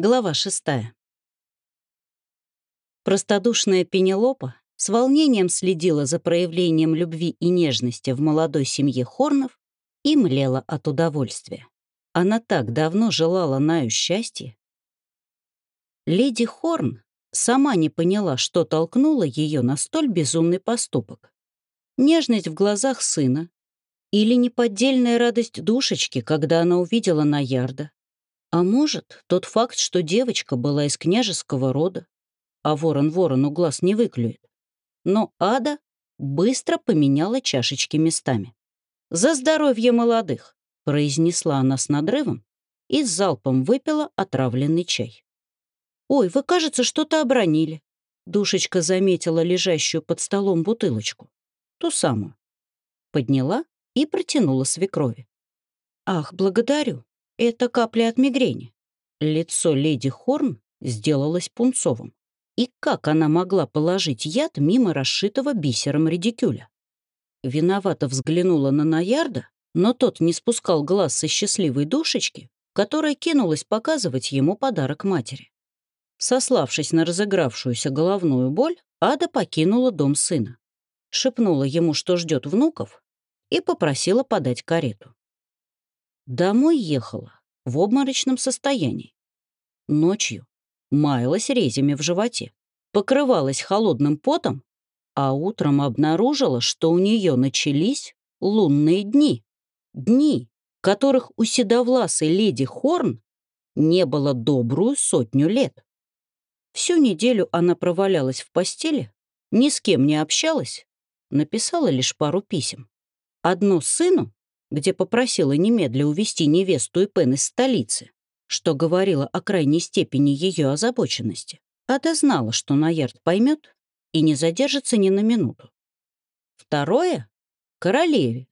Глава шестая. Простодушная Пенелопа с волнением следила за проявлением любви и нежности в молодой семье Хорнов и млела от удовольствия. Она так давно желала Наю счастья. Леди Хорн сама не поняла, что толкнуло ее на столь безумный поступок. Нежность в глазах сына или неподдельная радость душечки, когда она увидела Наярда, а может, тот факт, что девочка была из княжеского рода, а ворон ворону глаз не выклюет. Но Ада быстро поменяла чашечки местами. «За здоровье молодых!» — произнесла она с надрывом и с залпом выпила отравленный чай. «Ой, вы, кажется, что-то обронили». Душечка заметила лежащую под столом бутылочку. Ту самую. Подняла и протянула свекрови. «Ах, благодарю. Это капли от мигрени. Лицо леди Хорн сделалось пунцовым. И как она могла положить яд мимо расшитого бисером редикюля? Виновато взглянула на Наярда, но тот не спускал глаз со счастливой душечки, которая кинулась показывать ему подарок матери. Сославшись на разыгравшуюся головную боль, Ада покинула дом сына. Шепнула ему, что ждет внуков, и попросила подать карету. Домой ехала в обморочном состоянии. Ночью маялась резями в животе, покрывалась холодным потом, а утром обнаружила, что у нее начались лунные дни. Дни, которых у седовласой леди Хорн не было добрую сотню лет. Всю неделю она провалялась в постели, ни с кем не общалась, написала лишь пару писем. Одно сыну, где попросила немедля увести невесту Ипен из столицы, что говорило о крайней степени ее озабоченности. Ада знала, что Наярд поймет и не задержится ни на минуту. Второе — королеве,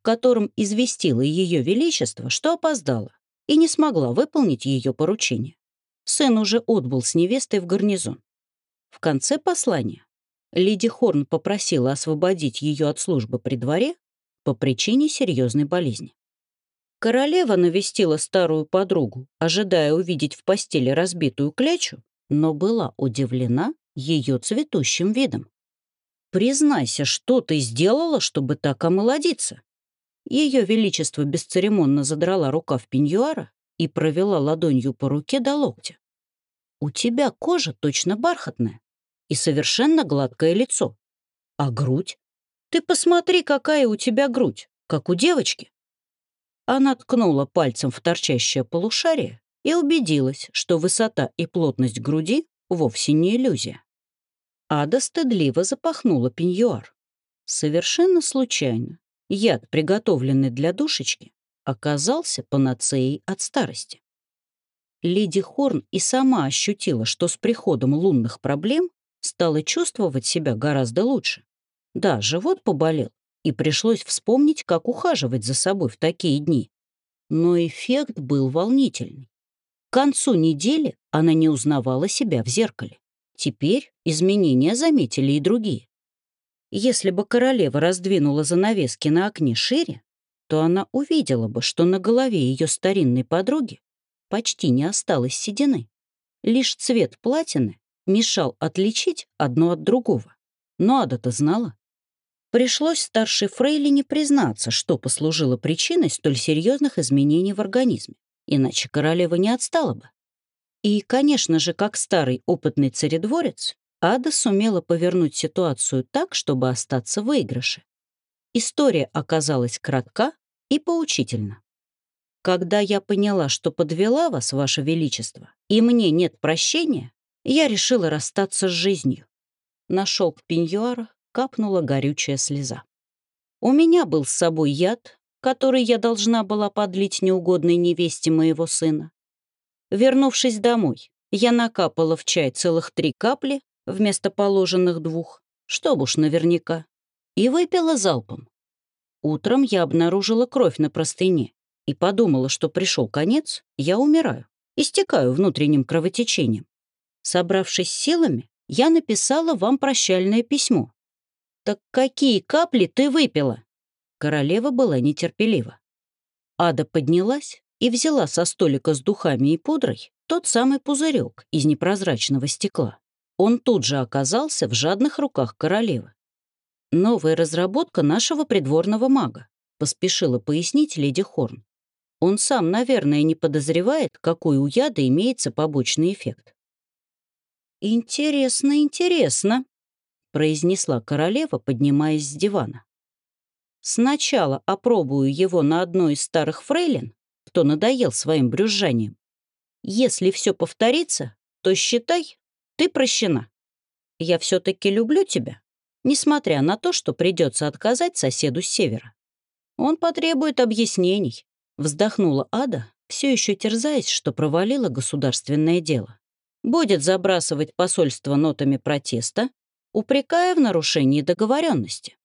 в котором известила ее величество, что опоздала и не смогла выполнить ее поручение. Сын уже отбыл с невестой в гарнизон. В конце послания леди Хорн попросила освободить ее от службы при дворе по причине серьезной болезни. Королева навестила старую подругу, ожидая увидеть в постели разбитую клячу, но была удивлена ее цветущим видом. «Признайся, что ты сделала, чтобы так омолодиться?» Ее Величество бесцеремонно задрала рукав пеньюара и провела ладонью по руке до локтя. «У тебя кожа точно бархатная и совершенно гладкое лицо. А грудь? Ты посмотри, какая у тебя грудь, как у девочки». Она ткнула пальцем в торчащее полушарие и убедилась, что высота и плотность груди вовсе не иллюзия. Ада стыдливо запахнула пеньюар. Совершенно случайно яд, приготовленный для душечки, оказался панацеей от старости. Леди Хорн и сама ощутила, что с приходом лунных проблем стала чувствовать себя гораздо лучше. Да, живот поболел, и пришлось вспомнить, как ухаживать за собой в такие дни. Но эффект был волнительный. К концу недели она не узнавала себя в зеркале. Теперь изменения заметили и другие. Если бы королева раздвинула занавески на окне шире, то она увидела бы, что на голове ее старинной подруги почти не осталось седины. Лишь цвет платины мешал отличить одно от другого. Но Ада-то знала. Пришлось старшей Фрейлине признаться, что послужило причиной столь серьезных изменений в организме, иначе королева не отстала бы. И, конечно же, как старый опытный царедворец, Ада сумела повернуть ситуацию так, чтобы остаться в выигрыше. История оказалась кратка и поучительна. Когда я поняла, что подвела вас, Ваше Величество, и мне нет прощения, я решила расстаться с жизнью. На шелк пеньюара капнула горючая слеза. У меня был с собой яд, который я должна была подлить неугодной невесте моего сына. Вернувшись домой, я накапала в чай целых три капли вместо положенных двух, чтоб уж наверняка, и выпила залпом. Утром я обнаружила кровь на простыне и подумала, что пришел конец, я умираю, истекаю внутренним кровотечением. Собравшись силами, я написала вам прощальное письмо, «Так какие капли ты выпила?» Королева была нетерпелива. Ада поднялась и взяла со столика с духами и пудрой тот самый пузырек из непрозрачного стекла. Он тут же оказался в жадных руках королевы. «Новая разработка нашего придворного мага», — поспешила пояснить леди Хорн. «Он сам, наверное, не подозревает, какой у яда имеется побочный эффект». «Интересно, интересно», — произнесла королева, поднимаясь с дивана. «Сначала опробую его на одной из старых фрейлин, кто надоел своим брюзжанием. Если все повторится, то считай, ты прощена. Я все-таки люблю тебя, несмотря на то, что придется отказать соседу с севера. Он потребует объяснений, вздохнула Ада, все еще терзаясь, что провалила государственное дело. Будет забрасывать посольство нотами протеста, упрекая в нарушении договоренности.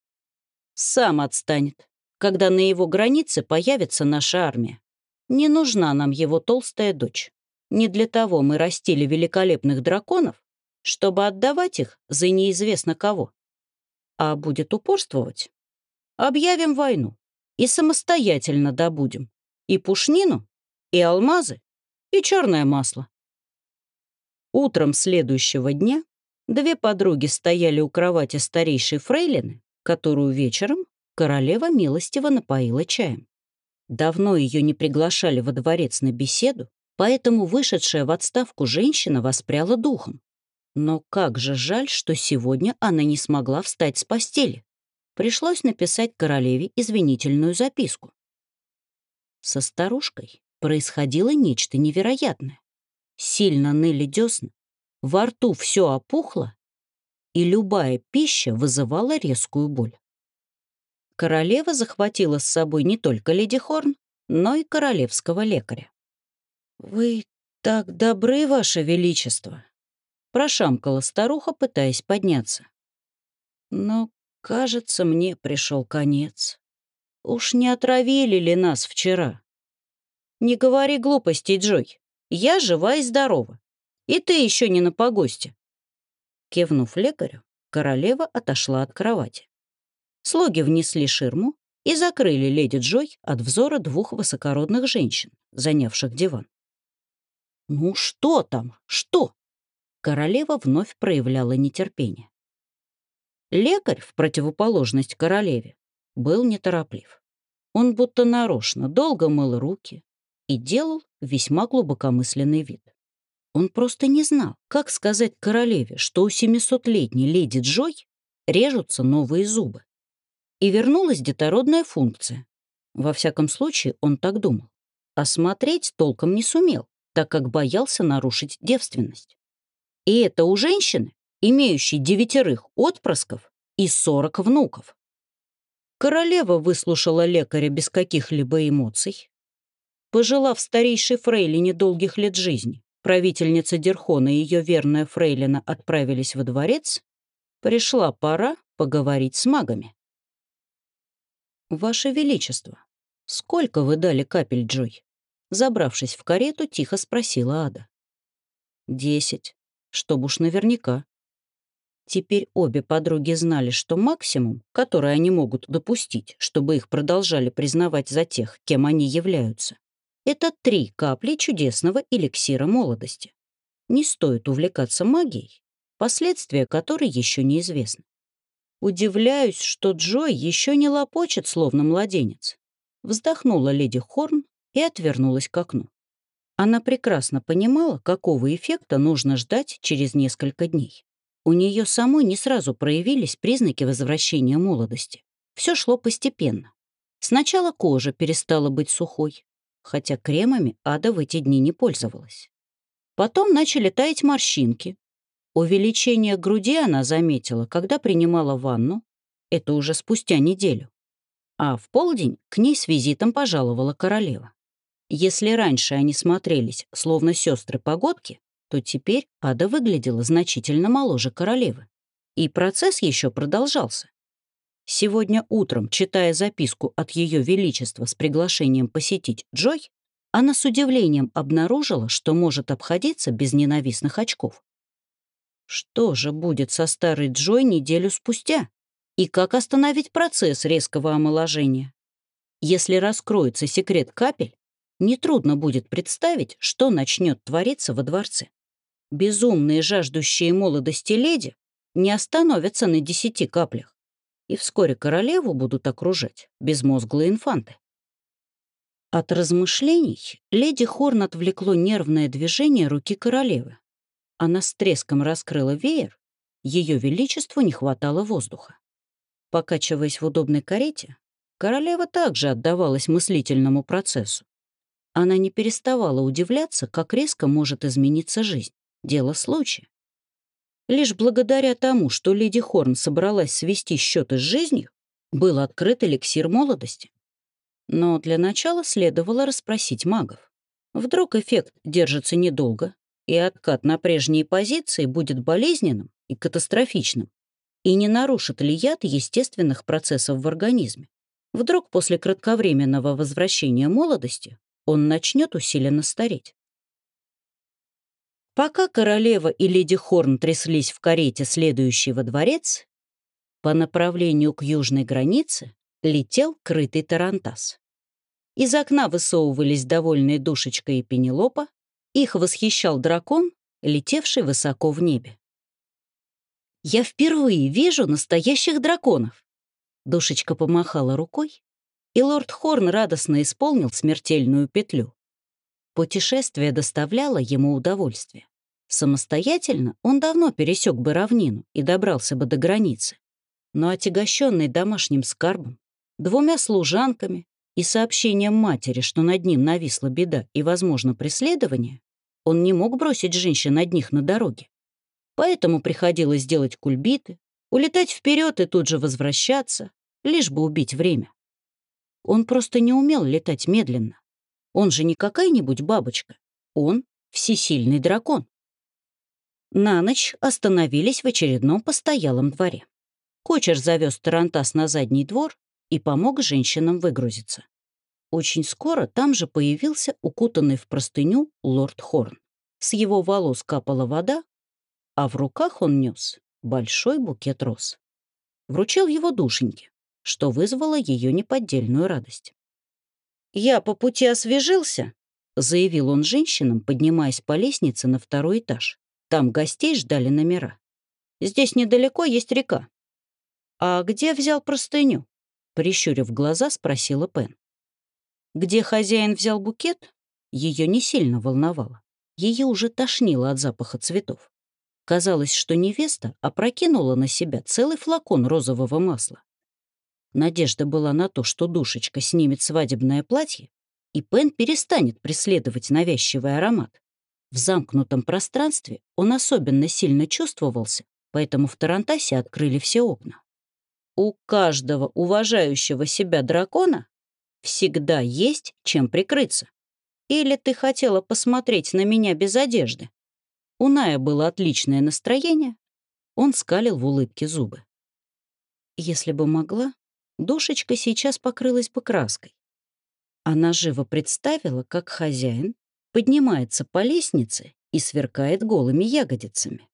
Сам отстанет, когда на его границе появится наша армия. Не нужна нам его толстая дочь. Не для того мы растили великолепных драконов, чтобы отдавать их за неизвестно кого. А будет упорствовать? Объявим войну и самостоятельно добудем и пушнину, и алмазы, и черное масло. Утром следующего дня две подруги стояли у кровати старейшей фрейлины, которую вечером королева милостиво напоила чаем. Давно ее не приглашали во дворец на беседу, поэтому вышедшая в отставку женщина воспряла духом. Но как же жаль, что сегодня она не смогла встать с постели. Пришлось написать королеве извинительную записку. Со старушкой происходило нечто невероятное. Сильно ныли десны, во рту все опухло, и любая пища вызывала резкую боль. Королева захватила с собой не только леди Хорн, но и королевского лекаря. «Вы так добры, Ваше Величество!» Прошамкала старуха, пытаясь подняться. «Но, кажется, мне пришел конец. Уж не отравили ли нас вчера?» «Не говори глупостей, Джой. Я жива и здорова. И ты еще не на погосте». Кивнув лекарю, королева отошла от кровати. Слуги внесли ширму и закрыли леди Джой от взора двух высокородных женщин, занявших диван. «Ну что там? Что?» Королева вновь проявляла нетерпение. Лекарь, в противоположность королеве, был нетороплив. Он будто нарочно долго мыл руки и делал весьма глубокомысленный вид. Он просто не знал, как сказать королеве, что у 700-летней леди Джой режутся новые зубы и вернулась детородная функция. Во всяком случае, он так думал. Осмотреть толком не сумел, так как боялся нарушить девственность. И это у женщины, имеющей девятерых отпрысков и сорок внуков. Королева выслушала лекаря без каких-либо эмоций. Пожелав старейшей фрейлине долгих лет жизни, правительница Дерхона и ее верная фрейлина отправились во дворец, пришла пора поговорить с магами. «Ваше Величество, сколько вы дали капель, Джой?» Забравшись в карету, тихо спросила Ада. «Десять. Чтоб уж наверняка». Теперь обе подруги знали, что максимум, который они могут допустить, чтобы их продолжали признавать за тех, кем они являются, это три капли чудесного эликсира молодости. Не стоит увлекаться магией, последствия которой еще неизвестны. Удивляюсь, что Джой еще не лопочет, словно младенец. Вздохнула леди Хорн и отвернулась к окну. Она прекрасно понимала, какого эффекта нужно ждать через несколько дней. У нее самой не сразу проявились признаки возвращения молодости. Все шло постепенно. Сначала кожа перестала быть сухой, хотя кремами Ада в эти дни не пользовалась. Потом начали таять морщинки, Увеличение груди она заметила, когда принимала ванну, это уже спустя неделю. А в полдень к ней с визитом пожаловала королева. Если раньше они смотрелись, словно сестры погодки, то теперь Ада выглядела значительно моложе королевы. И процесс еще продолжался. Сегодня утром, читая записку от Ее Величества с приглашением посетить Джой, она с удивлением обнаружила, что может обходиться без ненавистных очков. Что же будет со старой Джой неделю спустя? И как остановить процесс резкого омоложения? Если раскроется секрет капель, нетрудно будет представить, что начнет твориться во дворце. Безумные, жаждущие молодости леди не остановятся на десяти каплях, и вскоре королеву будут окружать безмозглые инфанты. От размышлений леди Хорн отвлекло нервное движение руки королевы. Она с треском раскрыла веер, ее величеству не хватало воздуха. Покачиваясь в удобной карете, королева также отдавалась мыслительному процессу. Она не переставала удивляться, как резко может измениться жизнь. Дело случая. Лишь благодаря тому, что леди Хорн собралась свести счеты с жизнью, был открыт эликсир молодости. Но для начала следовало расспросить магов. Вдруг эффект держится недолго, и откат на прежние позиции будет болезненным и катастрофичным, и не нарушит ли яд естественных процессов в организме. Вдруг после кратковременного возвращения молодости он начнет усиленно стареть. Пока королева и леди Хорн тряслись в карете, следующей во дворец, по направлению к южной границе летел крытый тарантас. Из окна высовывались довольные душечка и пенелопа, их восхищал дракон, летевший высоко в небе. «Я впервые вижу настоящих драконов!» Душечка помахала рукой, и лорд Хорн радостно исполнил смертельную петлю. Путешествие доставляло ему удовольствие. Самостоятельно он давно пересек бы равнину и добрался бы до границы. Но отягощенный домашним скарбом, двумя служанками и сообщением матери, что над ним нависла беда и, возможно, преследование, он не мог бросить женщин одних на дороге. Поэтому приходилось делать кульбиты, улетать вперед и тут же возвращаться, лишь бы убить время. Он просто не умел летать медленно. Он же не какая-нибудь бабочка. Он — всесильный дракон. На ночь остановились в очередном постоялом дворе. Кочер завез Тарантас на задний двор и помог женщинам выгрузиться. Очень скоро там же появился укутанный в простыню лорд Хорн. С его волос капала вода, а в руках он нес большой букет роз. Вручил его душеньке, что вызвало ее неподдельную радость. «Я по пути освежился», — заявил он женщинам, поднимаясь по лестнице на второй этаж. Там гостей ждали номера. «Здесь недалеко есть река». «А где взял простыню?» — прищурив глаза, спросила Пен. Где хозяин взял букет, ее не сильно волновало. Ее уже тошнило от запаха цветов. Казалось, что невеста опрокинула на себя целый флакон розового масла. Надежда была на то, что душечка снимет свадебное платье, и Пен перестанет преследовать навязчивый аромат. В замкнутом пространстве он особенно сильно чувствовался, поэтому в Тарантасе открыли все окна. У каждого уважающего себя дракона всегда есть чем прикрыться. Или ты хотела посмотреть на меня без одежды? У Ная было отличное настроение. Он скалил в улыбке зубы. Если бы могла, Душечка сейчас покрылась бы краской. Она живо представила, как хозяин поднимается по лестнице и сверкает голыми ягодицами.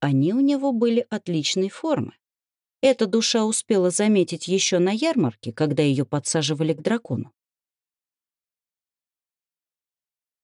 Они у него были отличной формы. Эта душа успела заметить еще на ярмарке, когда ее подсаживали к дракону.